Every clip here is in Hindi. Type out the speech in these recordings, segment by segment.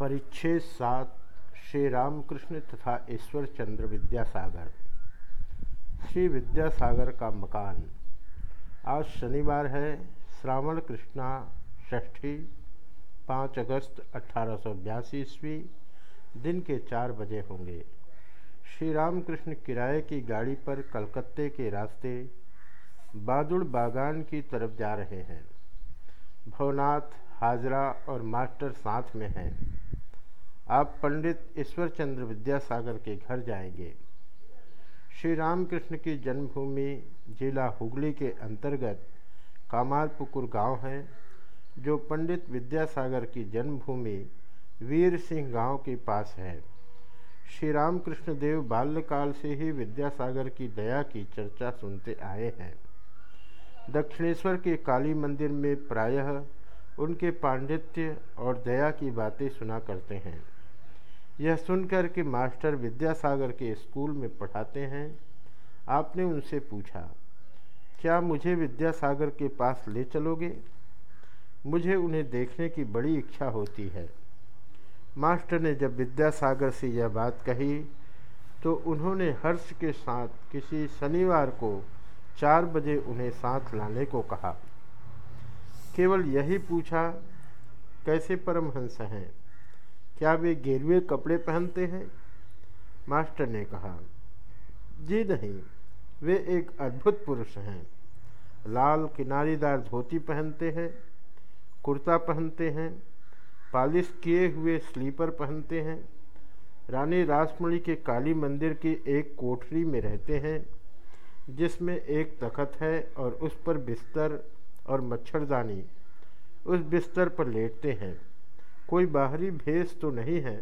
परिच्छेद सात, श्री रामकृष्ण तथा ईश्वर चंद्र विद्यासागर। श्री विद्यासागर का मकान। आज शनिवार है, श्रावण कृष्णा, षष्ठी, पाँच अगस्त अठारह ईस्वी, दिन के चार बजे होंगे। श्री रामकृष्ण किराए की गाड़ी पर कलकत्ते के रास्ते बादुड़ बागान की तरफ़ जा रहे हैं। भवनाथ हाजरा और मास्टर साथ में हैं। आप पंडित ईश्वर चंद्र विद्यासागर के घर जाएँगे। श्री रामकृष्ण की जन्मभूमि जिला हुगली के अंतर्गत कामारपुकुर गाँव है, जो पंडित विद्यासागर की जन्मभूमि वीर सिंह गाँव के पास है। श्री रामकृष्ण देव बाल्यकाल से ही विद्यासागर की दया की चर्चा सुनते आए हैं। दक्षिणेश्वर के काली मंदिर में प्रायः उनके पांडित्य और दया की बातें सुना करते हैं। यह सुनकर कि मास्टर विद्यासागर के स्कूल में पढ़ाते हैं। आपने उनसे पूछा, क्या मुझे विद्यासागर के पास ले चलोगे? मुझे उन्हें देखने की बड़ी इच्छा होती है। मास्टर ने जब विद्यासागर से यह बात कही तो उन्होंने हर्ष के साथ किसी शनिवार को चार बजे उन्हें साथ लाने को कहा। केवल यही पूछा, कैसे परमहंस हैं? क्या वे गेरुए कपड़े पहनते हैं? मास्टर ने कहा, जी नहीं, वे एक अद्भुत पुरुष हैं। लाल किनारीदार धोती पहनते हैं, कुर्ता पहनते हैं, पालिश किए हुए स्लीपर पहनते हैं, रानी रासमणी के काली मंदिर की एक कोठरी में रहते हैं, जिसमें एक तखत है और उस पर बिस्तर और मच्छरदानी उस बिस्तर पर लेटते हैं। कोई बाहरी भेष तो नहीं है,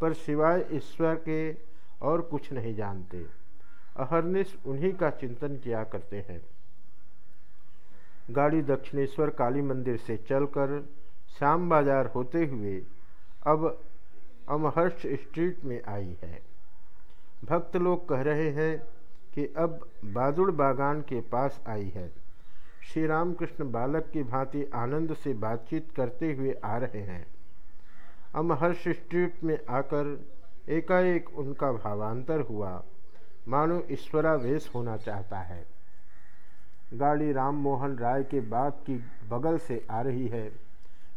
पर सिवाय ईश्वर के और कुछ नहीं जानते। अहरनिश उन्हीं का चिंतन किया करते हैं। गाड़ी दक्षिणेश्वर काली मंदिर से चलकर श्याम बाज़ार होते हुए अब अमहर्ष स्ट्रीट में आई है। भक्त लोग कह रहे हैं कि अब बादुड़ बागान के पास आई है। श्री रामकृष्ण बालक की भांति आनंद से बातचीत करते हुए आ रहे हैं। अमहर्ष स्ट्रीट में आकर एकाएक उनका भावांतर हुआ। मानो ईश्वरावेश होना चाहता है। गाड़ी राम मोहन राय के बाग की बगल से आ रही है।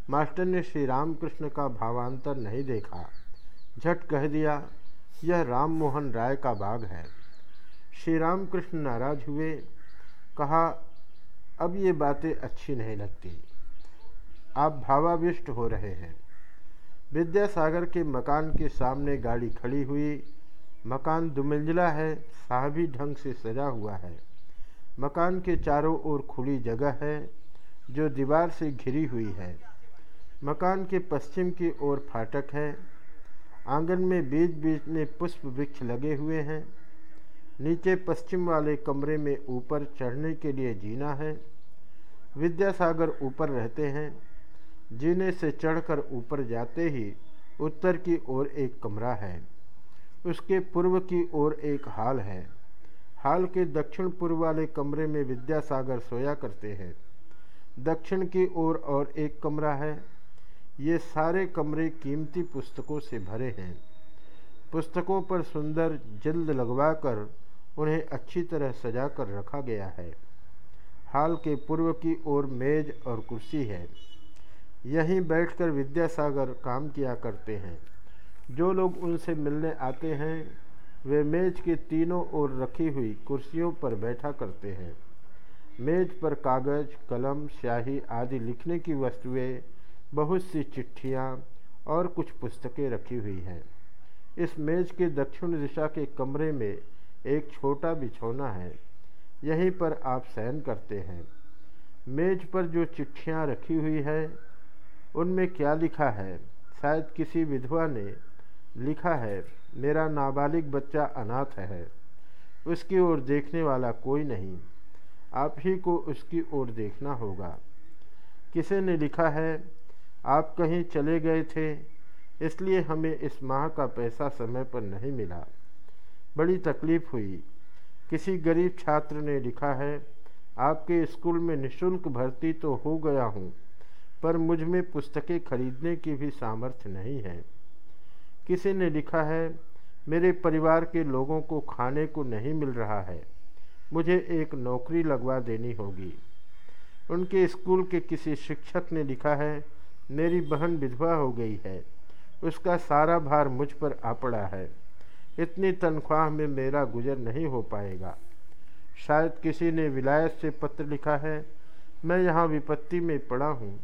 मास्टर ने श्री रामकृष्ण का भावांतर नहीं देखा। झट कह दिया, यह राम मोहन राय का बाग है। श्री रामकृष्ण नाराज़ हुए। कहा, अब ये बातें अच्छी नहीं लगती। आप भावाविष्ट हो रहे हैं। विद्यासागर के मकान के सामने गाड़ी खड़ी हुई। मकान दुमंजिला है, साहबी ढंग से सजा हुआ है। मकान के चारों ओर खुली जगह है, जो दीवार से घिरी हुई है। मकान के पश्चिम की ओर फाटक है। आँगन में बीच बीच में पुष्प वृक्ष लगे हुए हैं। नीचे पश्चिम वाले कमरे में ऊपर चढ़ने के लिए जीना है। विद्यासागर ऊपर रहते हैं। जीने से चढ़कर ऊपर जाते ही उत्तर की ओर एक कमरा है। उसके पूर्व की ओर एक हाल है। हाल के दक्षिण पूर्व वाले कमरे में विद्यासागर सोया करते हैं। दक्षिण की ओर और एक कमरा है। ये सारे कमरे कीमती पुस्तकों से भरे हैं। पुस्तकों पर सुंदर जिल्द लगवाकर उन्हें अच्छी तरह सजा कर रखा गया है। हाल के पूर्व की ओर मेज और कुर्सी है। यहीं बैठकर विद्यासागर काम किया करते हैं। जो लोग उनसे मिलने आते हैं, वे मेज के तीनों ओर रखी हुई कुर्सियों पर बैठा करते हैं। मेज पर कागज़, कलम, स्याही आदि लिखने की वस्तुएँ, बहुत सी चिट्ठियाँ और कुछ पुस्तकें रखी हुई हैं। इस मेज के दक्षिण दिशा के कमरे में एक छोटा बिछौना है। यहीं पर आप शयन करते हैं। मेज पर जो चिट्ठियाँ रखी हुई है उनमें क्या लिखा है? शायद किसी विधवा ने लिखा है, मेरा नाबालिग बच्चा अनाथ है। उसकी ओर देखने वाला कोई नहीं। आप ही को उसकी ओर देखना होगा। किसी ने लिखा है? आप कहीं चले गए थे, इसलिए हमें इस माह का पैसा समय पर नहीं मिला। बड़ी तकलीफ़ हुई। किसी गरीब छात्र ने लिखा है, आपके स्कूल में निशुल्क भर्ती तो हो गया हूँ। पर मुझमें पुस्तकें खरीदने की भी सामर्थ्य नहीं है। किसी ने लिखा है, मेरे परिवार के लोगों को खाने को नहीं मिल रहा है, मुझे एक नौकरी लगवा देनी होगी। उनके स्कूल के किसी शिक्षक ने लिखा है, मेरी बहन विधवा हो गई है, उसका सारा भार मुझ पर आ पड़ा है, इतनी तनख्वाह में मेरा गुजर नहीं हो पाएगा। शायद किसी ने विलायत से पत्र लिखा है, मैं यहाँ विपत्ति में पड़ा हूँ।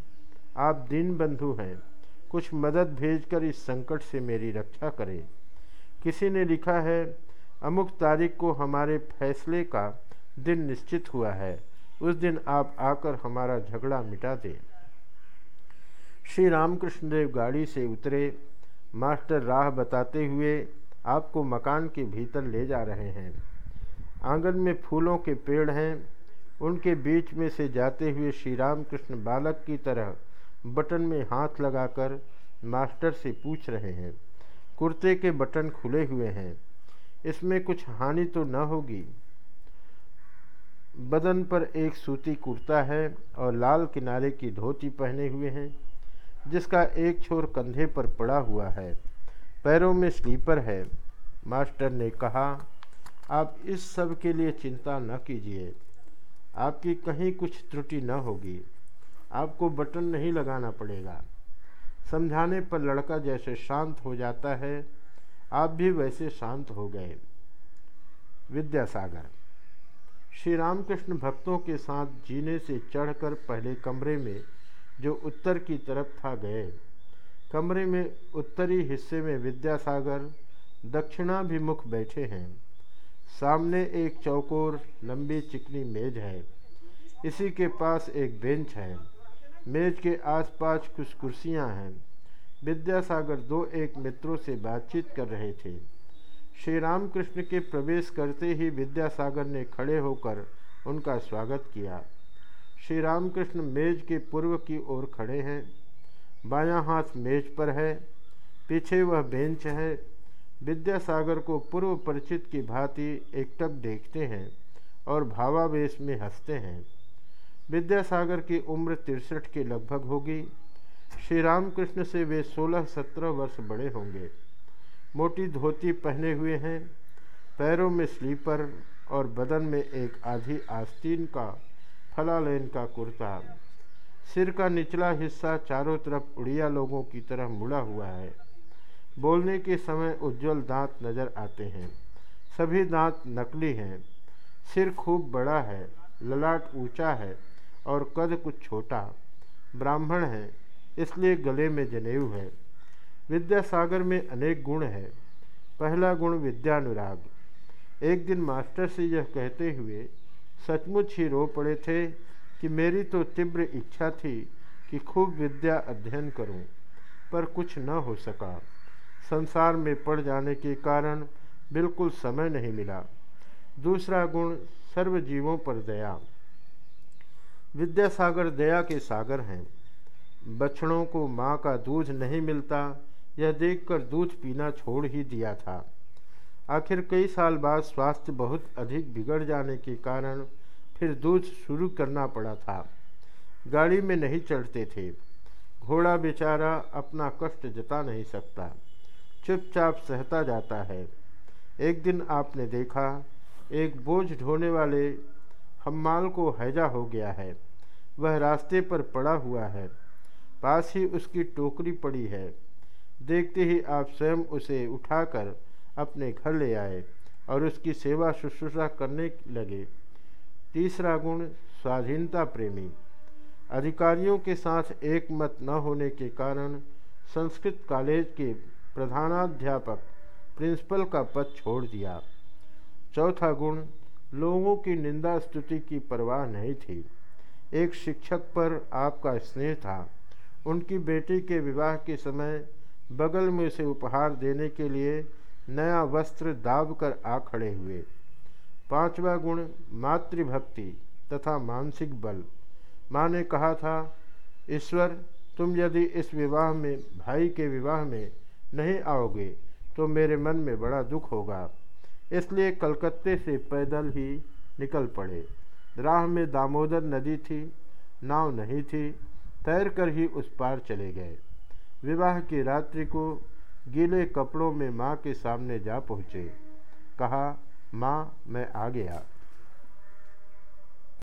आप दीन बंधु हैं, कुछ मदद भेजकर इस संकट से मेरी रक्षा करें। किसी ने लिखा है, अमुक तारीख को हमारे फैसले का दिन निश्चित हुआ है, उस दिन आप आकर हमारा झगड़ा मिटा दें। श्री रामकृष्ण देव गाड़ी से उतरे, मास्टर राह बताते हुए आपको मकान के भीतर ले जा रहे हैं। आँगन में फूलों के पेड़ हैं, उनके बीच में से जाते हुए श्री रामकृष्ण बालक की तरह बटन में हाथ लगाकर मास्टर से पूछ रहे हैं, कुर्ते के बटन खुले हुए हैं, इसमें कुछ हानि तो न होगी। बदन पर एक सूती कुर्ता है और लाल किनारे की धोती पहने हुए हैं, जिसका एक छोर कंधे पर पड़ा हुआ है, पैरों में स्लीपर है। मास्टर ने कहा, आप इस सब के लिए चिंता न कीजिए, आपकी कहीं कुछ त्रुटि न होगी। आपको बटन नहीं लगाना पड़ेगा। समझाने पर लड़का जैसे शांत हो जाता है, आप भी वैसे शांत हो गए। विद्यासागर श्री रामकृष्ण भक्तों के साथ जीने से चढ़कर पहले कमरे में, जो उत्तर की तरफ़ था, गए। कमरे में उत्तरी हिस्से में विद्यासागर, दक्षिणाभिमुख बैठे हैं। सामने एक चौकोर, लंबी चिकनी मेज है। इसी के पास एक बेंच है। मेज के आसपास कुछ कुर्सियाँ हैं। विद्यासागर दो एक मित्रों से बातचीत कर रहे थे। श्री रामकृष्ण के प्रवेश करते ही विद्यासागर ने खड़े होकर उनका स्वागत किया। श्री रामकृष्ण मेज के पूर्व की ओर खड़े हैं। बायां हाथ मेज पर है, पीछे वह बेंच है। विद्यासागर को पूर्व परिचित की भांति एकटक देखते हैं और भावावेश में हँसते हैं। विद्यासागर की उम्र तिरसठ के लगभग होगी। श्री रामकृष्ण से वे सोलह सत्रह वर्ष बड़े होंगे। मोटी धोती पहने हुए हैं, पैरों में स्लीपर और बदन में एक आधी आस्तीन का फलालेन का कुर्ता। सिर का निचला हिस्सा चारों तरफ़ उड़िया लोगों की तरह मुड़ा हुआ है। बोलने के समय उज्जवल दांत नज़र आते हैं। सभी दांत नकली हैं। सिर खूब बड़ा है, ललाट ऊँचा है। और कद कुछ छोटा ब्राह्मण है इसलिए गले में जनेऊ है। विद्यासागर में अनेक गुण है। पहला गुण विद्यानुराग। एक दिन मास्टर से यह कहते हुए सचमुच ही रो पड़े थे कि मेरी तो तीव्र इच्छा थी कि खूब विद्या अध्ययन करूँ, पर कुछ न हो सका। संसार में पड़ जाने के कारण बिल्कुल समय नहीं मिला। दूसरा गुण सर्व जीवों पर दया। विद्यासागर दया के सागर हैं। बछड़ों को माँ का दूध नहीं मिलता, यह देखकर दूध पीना छोड़ ही दिया था। आखिर कई साल बाद स्वास्थ्य बहुत अधिक बिगड़ जाने के कारण फिर दूध शुरू करना पड़ा था। गाड़ी में नहीं चढ़ते थे। घोड़ा बेचारा अपना कष्ट जता नहीं सकता। चुपचाप सहता जाता है। एक दिन आपने देखा, एक बोझ ढोने वाले हम्माल को हैजा हो गया है, वह रास्ते पर पड़ा हुआ है। पास ही उसकी टोकरी पड़ी है। देखते ही आप स्वयं उसे उठाकर अपने घर ले आए और उसकी सेवा शुश्रूषा करने लगे। तीसरा गुण, स्वाधीनता प्रेमी। अधिकारियों के साथ एक मत न होने के कारण संस्कृत कॉलेज के प्रधानाध्यापक प्रिंसिपल का पद छोड़ दिया। चौथा गुण लोगों की निंदा स्तुति की परवाह नहीं थी। एक शिक्षक पर आपका स्नेह था। उनकी बेटी के विवाह के समय बगल में उसे उपहार देने के लिए नया वस्त्र दाब कर आ खड़े हुए। पांचवा गुण, मातृभक्ति तथा मानसिक बल। माँ ने कहा था, ईश्वर, तुम यदि इस विवाह में, भाई के विवाह में नहीं आओगे तो मेरे मन में बड़ा दुख होगा। इसलिए कलकत्ते से पैदल ही निकल पड़े। राह में दामोदर नदी थी, नाव नहीं थी, तैर कर ही उस पार चले गए। विवाह की रात्रि को गीले कपड़ों में माँ के सामने जा पहुँचे। कहा, माँ, मैं आ गया।